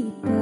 kita